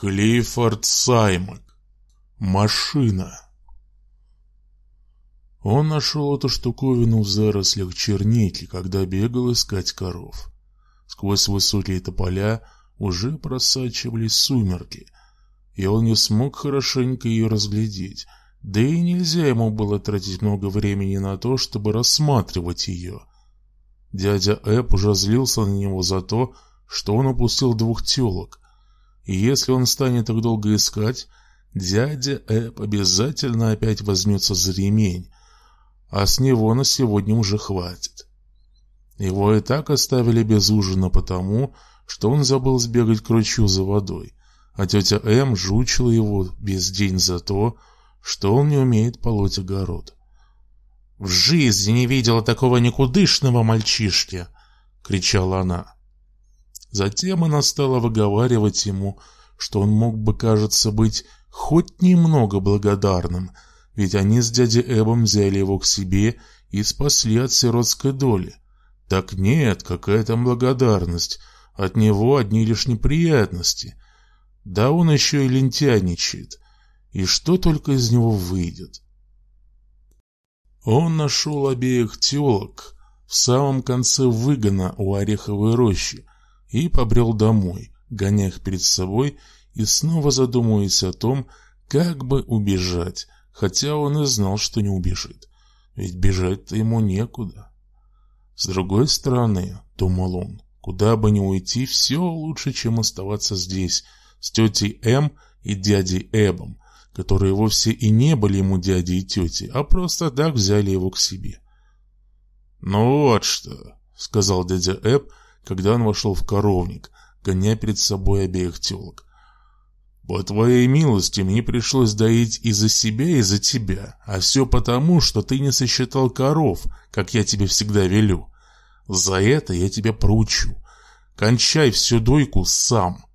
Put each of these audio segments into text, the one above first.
Клиффорд Саймак. Машина. Он нашел эту штуковину в зарослях черники, когда бегал искать коров. Сквозь высокие тополя уже просачивались сумерки, и он не смог хорошенько ее разглядеть, да и нельзя ему было тратить много времени на то, чтобы рассматривать ее. Дядя Эп уже злился на него за то, что он упустил двух телок, и если он станет их долго искать, дядя Эп обязательно опять возьмется за ремень, а с него на сегодня уже хватит. Его и так оставили без ужина потому, что он забыл сбегать к ручью за водой, а тетя М жучила его весь день за то, что он не умеет полоть огород. «В жизни не видела такого никудышного мальчишки!» — кричала она. Затем она стала выговаривать ему, что он мог бы, кажется, быть хоть немного благодарным — ведь они с дядей Эбом взяли его к себе и спасли от сиротской доли. Так нет, какая там благодарность, от него одни лишь неприятности. Да он еще и лентяничает, и что только из него выйдет. Он нашел обеих телок в самом конце выгона у Ореховой рощи и побрел домой, гоня их перед собой и снова задумываясь о том, как бы убежать, хотя он и знал, что не убежит, ведь бежать-то ему некуда. С другой стороны, думал он, куда бы ни уйти, все лучше, чем оставаться здесь, с тетей М и дядей Эбом, которые вовсе и не были ему дядей и тетей, а просто так взяли его к себе. «Ну вот что», — сказал дядя Эб, когда он вошел в коровник, гоня перед собой обеих телок. По твоей милости мне пришлось доить и за себя, и за тебя, а все потому, что ты не сосчитал коров, как я тебе всегда велю. За это я тебя проучу. Кончай всю дойку сам.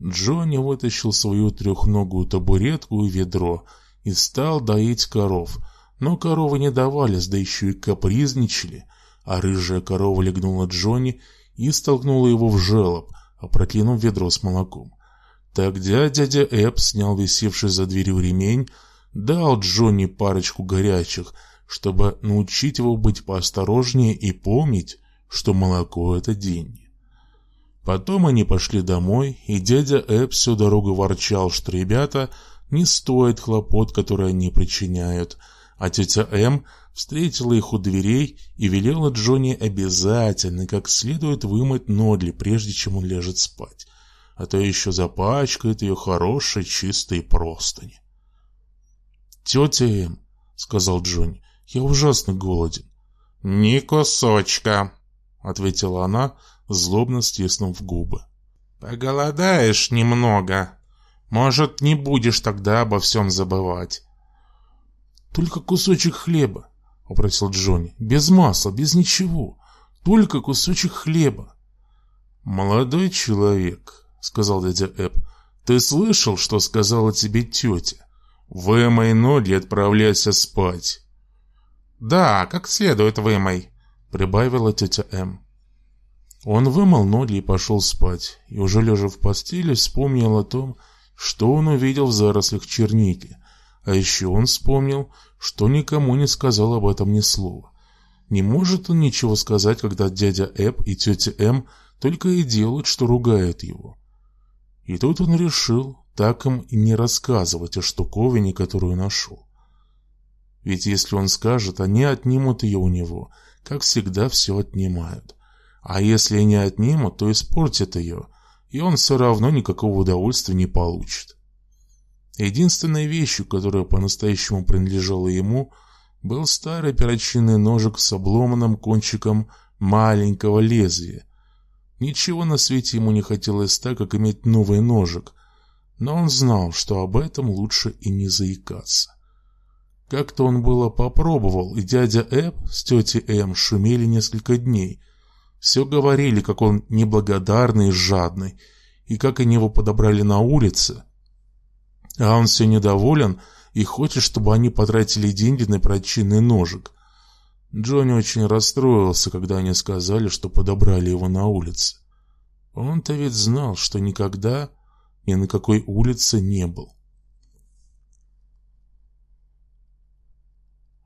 Джонни вытащил свою трехногую табуретку и ведро и стал доить коров, но коровы не давались, да еще и капризничали, а рыжая корова легнула Джонни и столкнула его в желоб, опрокинув ведро с молоком. Тогда дядя Эб снял висевший за дверью ремень, дал Джонни парочку горячих, чтобы научить его быть поосторожнее и помнить, что молоко — это деньги. Потом они пошли домой, и дядя Эб всю дорогу ворчал, что ребята не стоят хлопот, которые они причиняют, а тетя М встретила их у дверей и велела Джонни обязательно как следует вымыть ноги, прежде чем он ляжет спать а то еще запачкает ее хорошей чистой простыни. «Тетя Эм», — сказал Джонни, — «я ужасно голоден». «Ни кусочка», — ответила она, злобно стиснув губы. «Поголодаешь немного. Может, не будешь тогда обо всем забывать». «Только кусочек хлеба», — попросил Джонни. «Без масла, без ничего. Только кусочек хлеба». «Молодой человек», сказал дядя Эб. «Ты слышал, что сказала тебе тетя? Вымой ноги отправляйся спать». «Да, как следует вымой», — прибавила тетя М. Он вымыл ноги и пошел спать, и уже лежа в постели вспомнил о том, что он увидел в зарослях черники, а еще он вспомнил, что никому не сказал об этом ни слова. Не может он ничего сказать, когда дядя Эб и тетя М только и делают, что ругают его. И тут он решил так им и не рассказывать о штуковине, которую нашел. Ведь если он скажет, они отнимут ее у него, как всегда все отнимают. А если не отнимут, то испортят ее, и он все равно никакого удовольствия не получит. Единственной вещью, которая по-настоящему принадлежала ему, был старый перочинный ножик с обломанным кончиком маленького лезвия, Ничего на свете ему не хотелось так, как иметь новый ножик, но он знал, что об этом лучше и не заикаться. Как-то он было попробовал, и дядя Эб с тетей Эм шумели несколько дней. Все говорили, как он неблагодарный и жадный, и как они его подобрали на улице. А он все недоволен и хочет, чтобы они потратили деньги на прочинный ножик. Джонни очень расстроился, когда они сказали, что подобрали его на улице. Он-то ведь знал, что никогда ни на какой улице не был.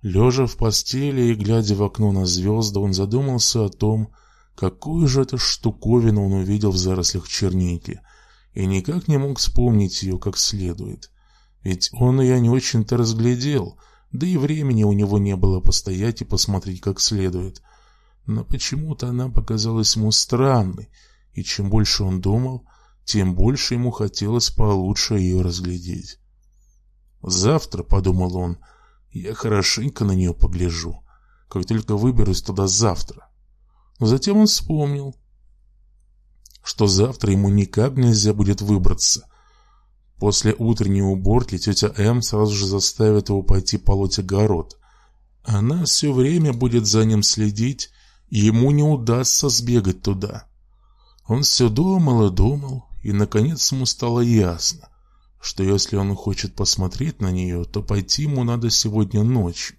Лежа в постели и глядя в окно на звезды, он задумался о том, какую же это штуковину он увидел в зарослях черники, и никак не мог вспомнить ее как следует. Ведь он ее не очень-то разглядел, да и времени у него не было постоять и посмотреть как следует. Но почему-то она показалась ему странной, и чем больше он думал, тем больше ему хотелось получше ее разглядеть. «Завтра», — подумал он, — я хорошенько на нее погляжу, как только выберусь туда завтра. Но затем он вспомнил, что завтра ему никак нельзя будет выбраться. После утренней уборки тетя М сразу же заставит его пойти полоть огород. Она все время будет за ним следить, ему не удастся сбегать туда. Он все думал и думал, и наконец ему стало ясно, что если он хочет посмотреть на нее, то пойти ему надо сегодня ночью.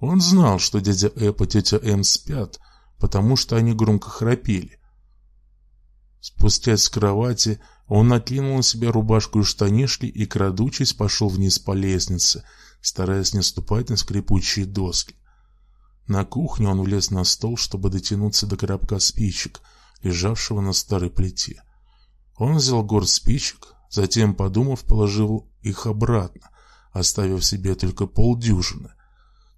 Он знал, что дядя Эп и тетя М спят, потому что они громко храпели. Спустясь с кровати, он накинул на себя рубашку и штанишки и, крадучись, пошел вниз по лестнице, стараясь не ступать на скрипучие доски. На кухне он влез на стол, чтобы дотянуться до коробка спичек, лежавшего на старой плите. Он взял горсть спичек, Затем, подумав, положил их обратно, оставив себе только полдюжины.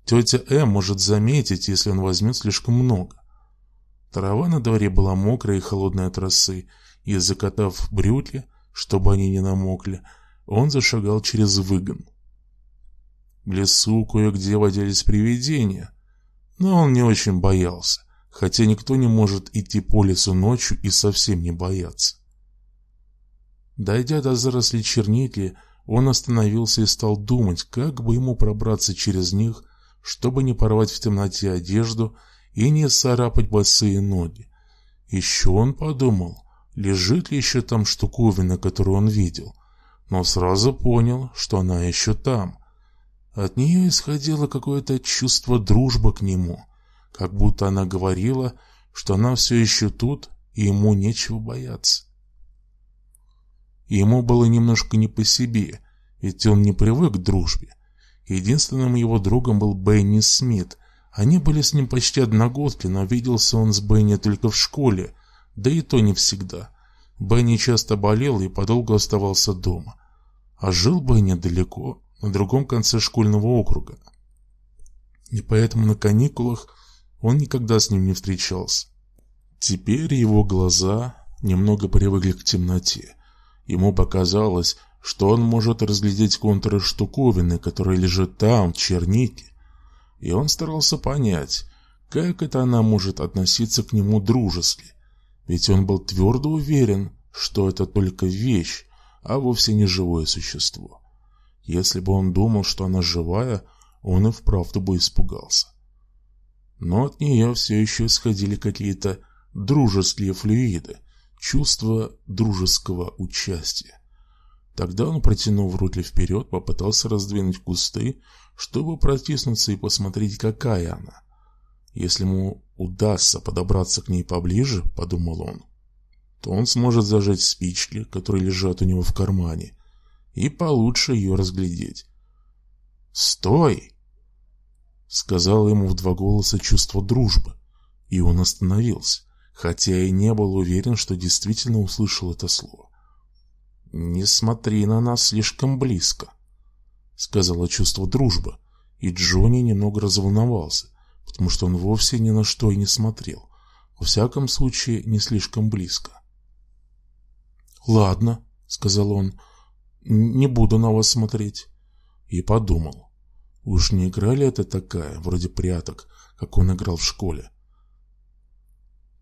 Тетя М может заметить, если он возьмет слишком много. Трава на дворе была мокрая и холодная от росы, и, закатав брюки, чтобы они не намокли, он зашагал через выгон. В лесу кое-где водились привидения, но он не очень боялся, хотя никто не может идти по лесу ночью и совсем не бояться. Дойдя до зарослей черники, он остановился и стал думать, как бы ему пробраться через них, чтобы не порвать в темноте одежду и не царапать босые ноги. Еще он подумал, лежит ли еще там штуковина, которую он видел, но сразу понял, что она еще там. От нее исходило какое-то чувство дружбы к нему, как будто она говорила, что она все еще тут, и ему нечего бояться ему было немножко не по себе, ведь он не привык к дружбе. Единственным его другом был Бенни Смит. Они были с ним почти одногодки, но виделся он с Бенни только в школе, да и то не всегда. Бенни часто болел и подолгу оставался дома. А жил Бенни далеко, на другом конце школьного округа. И поэтому на каникулах он никогда с ним не встречался. Теперь его глаза немного привыкли к темноте. Ему показалось, что он может разглядеть контуры штуковины, которая лежит там, в чернике. И он старался понять, как это она может относиться к нему дружески. Ведь он был твердо уверен, что это только вещь, а вовсе не живое существо. Если бы он думал, что она живая, он и вправду бы испугался. Но от нее все еще исходили какие-то дружеские флюиды, чувство дружеского участия. Тогда он, протянув руки вперед, попытался раздвинуть кусты, чтобы протиснуться и посмотреть, какая она. Если ему удастся подобраться к ней поближе, подумал он, то он сможет зажечь спички, которые лежат у него в кармане, и получше ее разглядеть. «Стой!» — сказал ему в два голоса чувство дружбы, и он остановился хотя и не был уверен, что действительно услышал это слово. «Не смотри на нас слишком близко», — сказала чувство дружбы, и Джонни немного разволновался, потому что он вовсе ни на что и не смотрел, во всяком случае не слишком близко. «Ладно», — сказал он, — «не буду на вас смотреть». И подумал, уж не играли это такая, вроде пряток, как он играл в школе.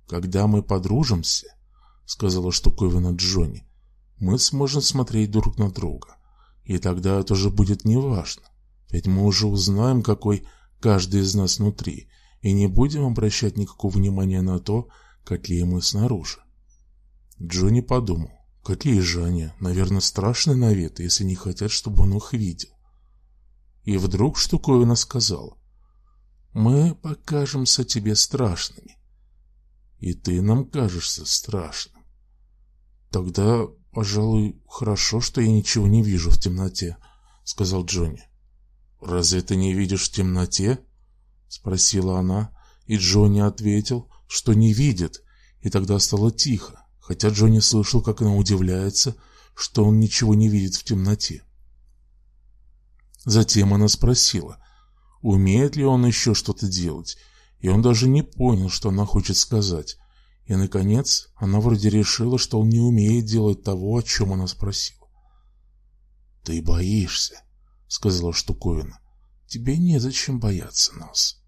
«Когда мы подружимся», — сказала штуковина Джонни, — «мы сможем смотреть друг на друга. И тогда это уже будет неважно, ведь мы уже узнаем, какой каждый из нас внутри, и не будем обращать никакого внимания на то, какие мы снаружи». Джонни подумал, какие же они, наверное, страшные вид, если не хотят, чтобы он их видел. И вдруг штуковина сказала, «Мы покажемся тебе страшными» и ты нам кажешься страшным. Тогда пожалуй, хорошо, что я ничего не вижу в темноте», — сказал Джонни. «Разве ты не видишь в темноте?» — спросила она, и Джонни ответил, что не видит, и тогда стало тихо, хотя Джонни слышал, как она удивляется, что он ничего не видит в темноте. Затем она спросила, умеет ли он еще что-то делать, и он даже не понял, что она хочет сказать. И, наконец, она вроде решила, что он не умеет делать того, о чем она спросила. «Ты боишься», — сказала штуковина. «Тебе незачем бояться нас».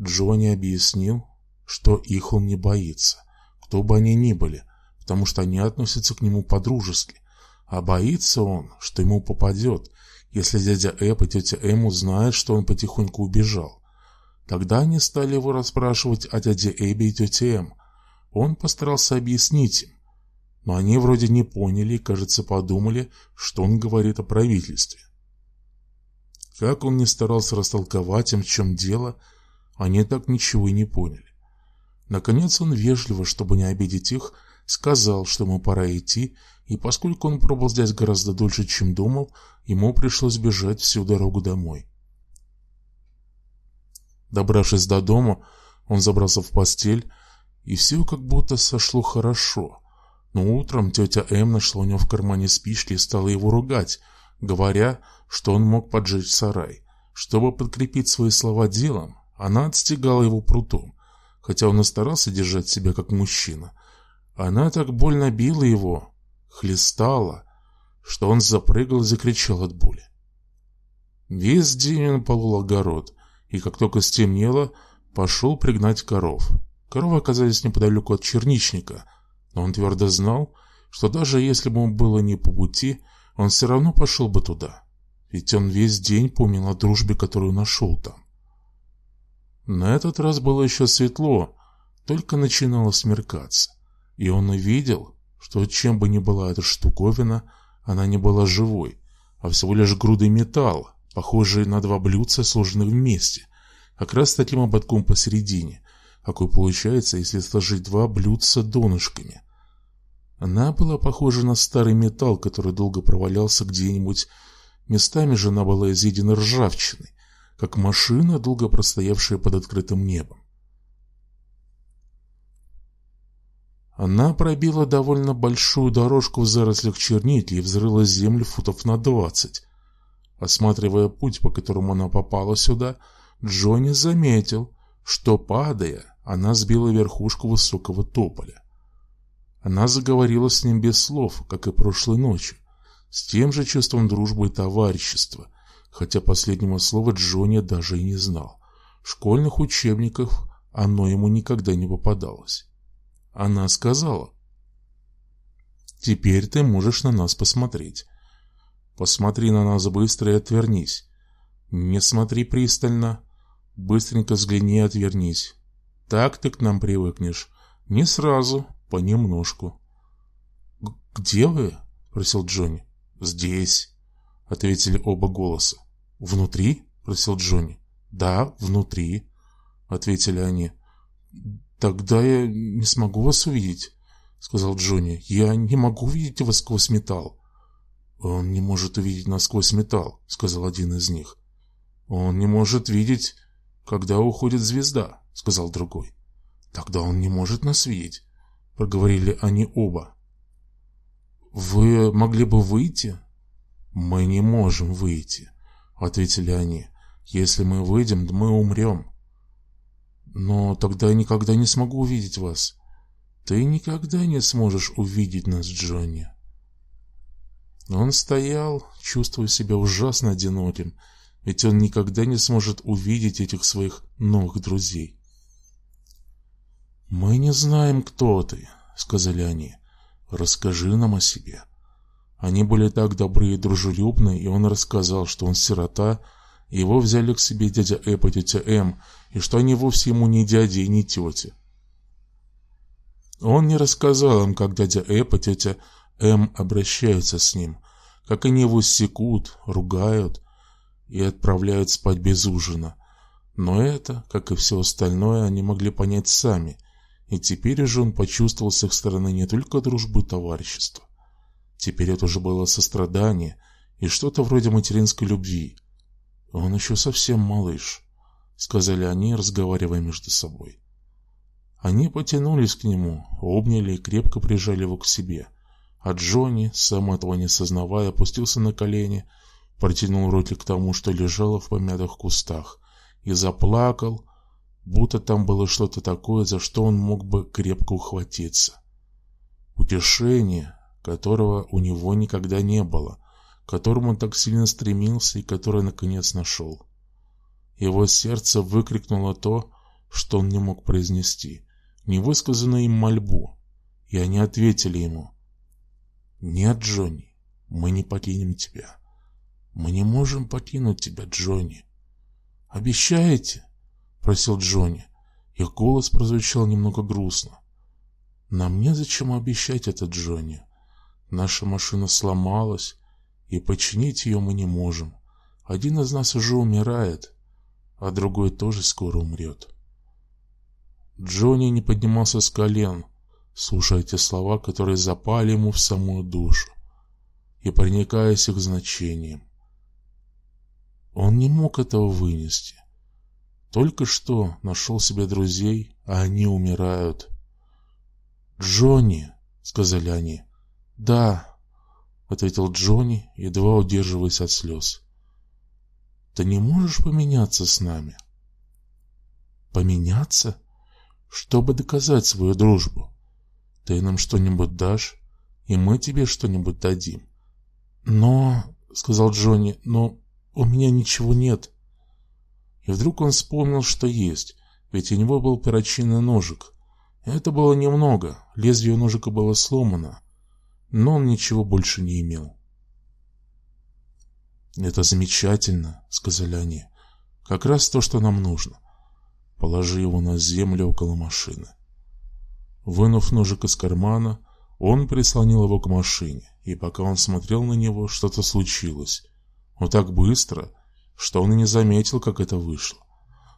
Джонни объяснил, что их он не боится, кто бы они ни были, потому что они относятся к нему по-дружески, а боится он, что ему попадет, если дядя Эп и тетя Эм узнают, что он потихоньку убежал. Тогда они стали его расспрашивать о дяде Эбби и тете Эм. Он постарался объяснить им, но они вроде не поняли и, кажется, подумали, что он говорит о правительстве. Как он не старался растолковать им, в чем дело, они так ничего и не поняли. Наконец он вежливо, чтобы не обидеть их, сказал, что ему пора идти, и поскольку он пробыл здесь гораздо дольше, чем думал, ему пришлось бежать всю дорогу домой. Добравшись до дома, он забрался в постель, и все как будто сошло хорошо. Но утром тетя М нашла у него в кармане спички и стала его ругать, говоря, что он мог поджечь сарай. Чтобы подкрепить свои слова делом, она отстегала его прутом, хотя он и старался держать себя как мужчина. Она так больно била его, хлестала, что он запрыгал и закричал от боли. Весь день он полол огород, и как только стемнело, пошел пригнать коров. Коровы оказались неподалеку от черничника, но он твердо знал, что даже если бы ему было не по пути, он все равно пошел бы туда, ведь он весь день помнил о дружбе, которую нашел там. На этот раз было еще светло, только начинало смеркаться, и он увидел, что чем бы ни была эта штуковина, она не была живой, а всего лишь грудой металла, похожей на два блюдца, сложенных вместе, как раз таким ободком посередине, какой получается, если сложить два блюдца донышками. Она была похожа на старый металл, который долго провалялся где-нибудь. Местами же она была изъедена ржавчиной, как машина, долго простоявшая под открытым небом. Она пробила довольно большую дорожку в зарослях черники и взрыла землю футов на двадцать. Осматривая путь, по которому она попала сюда, Джонни заметил, что, падая, она сбила верхушку высокого тополя. Она заговорила с ним без слов, как и прошлой ночью, с тем же чувством дружбы и товарищества, хотя последнего слова Джонни даже и не знал. В школьных учебниках оно ему никогда не попадалось. Она сказала, «Теперь ты можешь на нас посмотреть. Посмотри на нас быстро и отвернись. Не смотри пристально, быстренько взгляни и отвернись. Так ты к нам привыкнешь. Не сразу, понемножку». «Где вы?» – спросил Джонни. «Здесь», – ответили оба голоса. «Внутри?» – спросил Джонни. «Да, внутри», – ответили они. «Тогда я не смогу вас увидеть», — сказал Джонни. «Я не могу увидеть вас сквозь металл». «Он не может увидеть нас сквозь металл», — сказал один из них. «Он не может видеть, когда уходит звезда», — сказал другой. «Тогда он не может нас видеть», — проговорили они оба. «Вы могли бы выйти?» «Мы не можем выйти», — ответили они. «Если мы выйдем, мы умрем». Но тогда я никогда не смогу увидеть вас. Ты никогда не сможешь увидеть нас, Джонни. Он стоял, чувствуя себя ужасно одиноким, ведь он никогда не сможет увидеть этих своих новых друзей. «Мы не знаем, кто ты», — сказали они. «Расскажи нам о себе». Они были так добры и дружелюбны, и он рассказал, что он сирота, его взяли к себе дядя Эп и тетя М, и что они вовсе ему не дяди и не тети. Он не рассказал им, как дядя Эп и тетя М обращаются с ним, как они его секут, ругают и отправляют спать без ужина. Но это, как и все остальное, они могли понять сами, и теперь уже он почувствовал с их стороны не только дружбу и товарищество, Теперь это уже было сострадание и что-то вроде материнской любви. Он еще совсем малыш, сказали они, разговаривая между собой. Они потянулись к нему, обняли и крепко прижали его к себе. А Джонни, сам этого не сознавая, опустился на колени, протянул руки к тому, что лежало в помятых кустах, и заплакал, будто там было что-то такое, за что он мог бы крепко ухватиться. Утешение, которого у него никогда не было, к которому он так сильно стремился и которое наконец нашел. Его сердце выкрикнуло то, что он не мог произнести, невысказанную им мольбу, и они ответили ему: "Нет, Джонни, мы не покинем тебя. Мы не можем покинуть тебя, Джонни. Обещаете?" Просил Джонни. Их голос прозвучал немного грустно. Нам не зачем обещать это, Джонни. Наша машина сломалась, и починить ее мы не можем. Один из нас уже умирает, а другой тоже скоро умрет. Джонни не поднимался с колен, слушая эти слова, которые запали ему в самую душу и проникаясь их значением. Он не мог этого вынести. Только что нашел себе друзей, а они умирают. «Джонни!» — сказали они. «Да!» — ответил Джонни, едва удерживаясь от слез. «Ты не можешь поменяться с нами?» «Поменяться? Чтобы доказать свою дружбу. Ты нам что-нибудь дашь, и мы тебе что-нибудь дадим». «Но...» — сказал Джонни, — «но у меня ничего нет». И вдруг он вспомнил, что есть, ведь у него был перочинный ножик. Это было немного, лезвие ножика было сломано, но он ничего больше не имел. «Это замечательно», — сказали они. «Как раз то, что нам нужно. Положи его на землю около машины». Вынув ножик из кармана, он прислонил его к машине, и пока он смотрел на него, что-то случилось. Вот так быстро, что он и не заметил, как это вышло.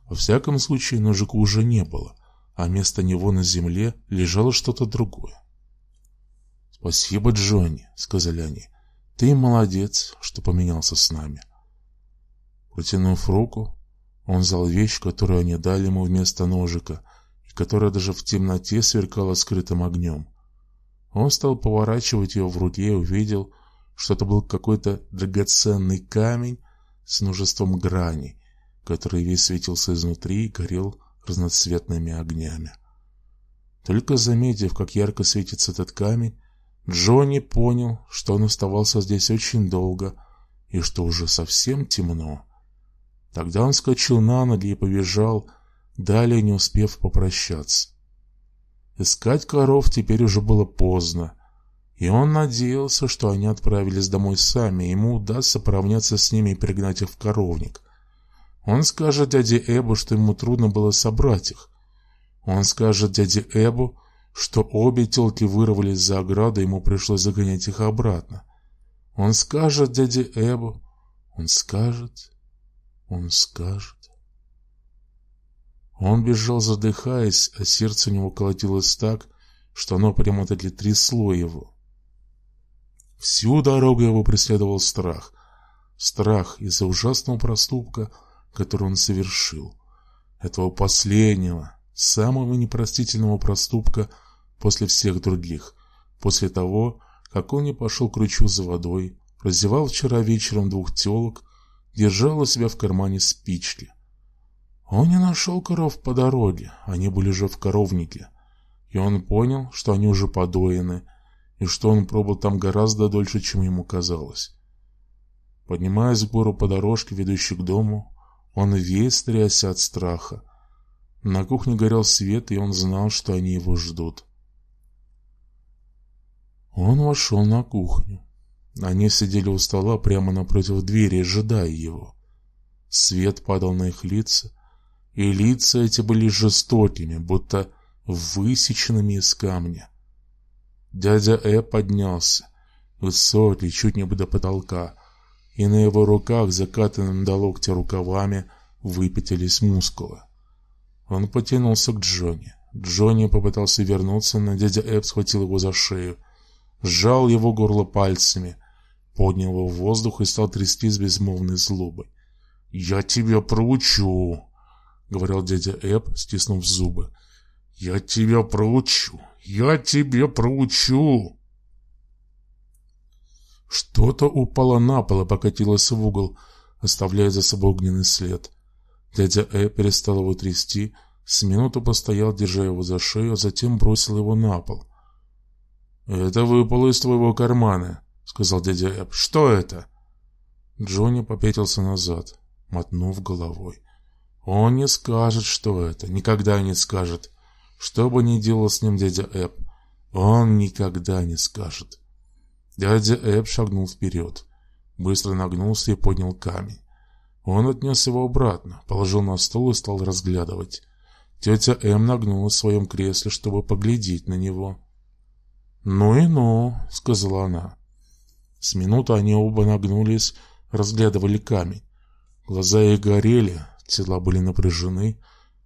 Во всяком случае, ножика уже не было, а вместо него на земле лежало что-то другое. «Спасибо, Джонни», — сказали они. «Ты молодец, что поменялся с нами». Протянув руку, он взял вещь, которую они дали ему вместо ножика, и которая даже в темноте сверкала скрытым огнем. Он стал поворачивать ее в руке и увидел, что это был какой-то драгоценный камень с множеством граней, который весь светился изнутри и горел разноцветными огнями. Только заметив, как ярко светится этот камень, Джонни понял, что он оставался здесь очень долго и что уже совсем темно. Тогда он скочил на ноги и побежал, далее не успев попрощаться. Искать коров теперь уже было поздно, и он надеялся, что они отправились домой сами, и ему удастся поравняться с ними и пригнать их в коровник. Он скажет дяде Эбу, что ему трудно было собрать их. Он скажет дяде Эбу, что обе телки вырвались за ограду, ему пришлось загонять их обратно. Он скажет дяде Эбу, он скажет, он скажет. Он бежал, задыхаясь, а сердце у него колотилось так, что оно прямо-таки трясло его. Всю дорогу его преследовал страх. Страх из-за ужасного проступка, который он совершил. Этого последнего, самого непростительного проступка после всех других. После того, как он не пошел к ручью за водой, раздевал вчера вечером двух телок, держал у себя в кармане спички. Он не нашел коров по дороге, они были же в коровнике. И он понял, что они уже подоены, и что он пробыл там гораздо дольше, чем ему казалось. Поднимаясь в гору по дорожке, ведущей к дому, он весь трясся от страха. На кухне горел свет, и он знал, что они его ждут. Он вошел на кухню. Они сидели у стола прямо напротив двери, ожидая его. Свет падал на их лица, и лица эти были жестокими, будто высеченными из камня. Дядя Э поднялся, высокий, чуть не до потолка, и на его руках, закатанным до локтя рукавами, выпятились мускулы. Он потянулся к Джонни. Джонни попытался вернуться, но дядя Эб схватил его за шею, сжал его горло пальцами, поднял его в воздух и стал трясти с безмолвной злобой. «Я тебя проучу!» — говорил дядя Эб, стиснув зубы. «Я тебя проучу! Я тебя проучу!» Что-то упало на пол и покатилось в угол, оставляя за собой огненный след. Дядя Э перестал его трясти, с минуту постоял, держа его за шею, а затем бросил его на пол. «Это выпало из твоего кармана», — сказал дядя Эб. «Что это?» Джонни попятился назад, мотнув головой. «Он не скажет, что это, никогда не скажет. Что бы ни делал с ним дядя Эб, он никогда не скажет». Дядя Эб шагнул вперед, быстро нагнулся и поднял камень. Он отнес его обратно, положил на стол и стал разглядывать. Тетя М нагнулась в своем кресле, чтобы поглядеть на него. «Ну и ну», — сказала она. С минуты они оба нагнулись, разглядывали камень. Глаза их горели, тела были напряжены,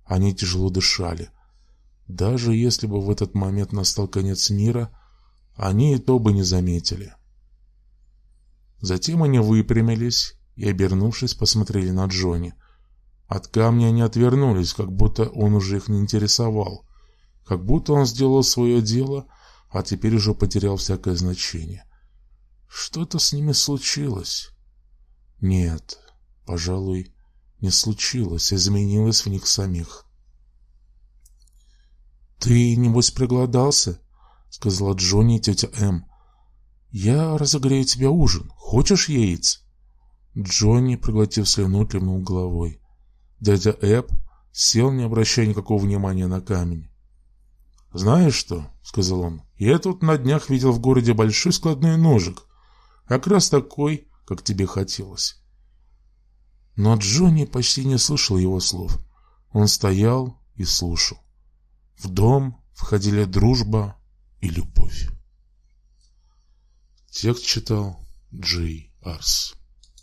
они тяжело дышали. Даже если бы в этот момент настал конец мира, они и то бы не заметили. Затем они выпрямились и, обернувшись, посмотрели на Джонни. От камня они отвернулись, как будто он уже их не интересовал, как будто он сделал свое дело, а теперь уже потерял всякое значение. Что-то с ними случилось. Нет, пожалуй, не случилось, изменилось в них самих. «Ты, небось, проголодался?» — сказала Джонни и тетя М. «Я разогрею тебе ужин. Хочешь яиц?» Джонни, проглотив слюну, кивнул головой. Дядя Эб сел, не обращая никакого внимания на камень. «Знаешь что?» — сказал он. «Я тут на днях видел в городе большой складной ножик. Как раз такой, как тебе хотелось». Но Джонни почти не слышал его слов. Он стоял и слушал. В дом входили дружба, и любовь. Текст читал Джей Арс.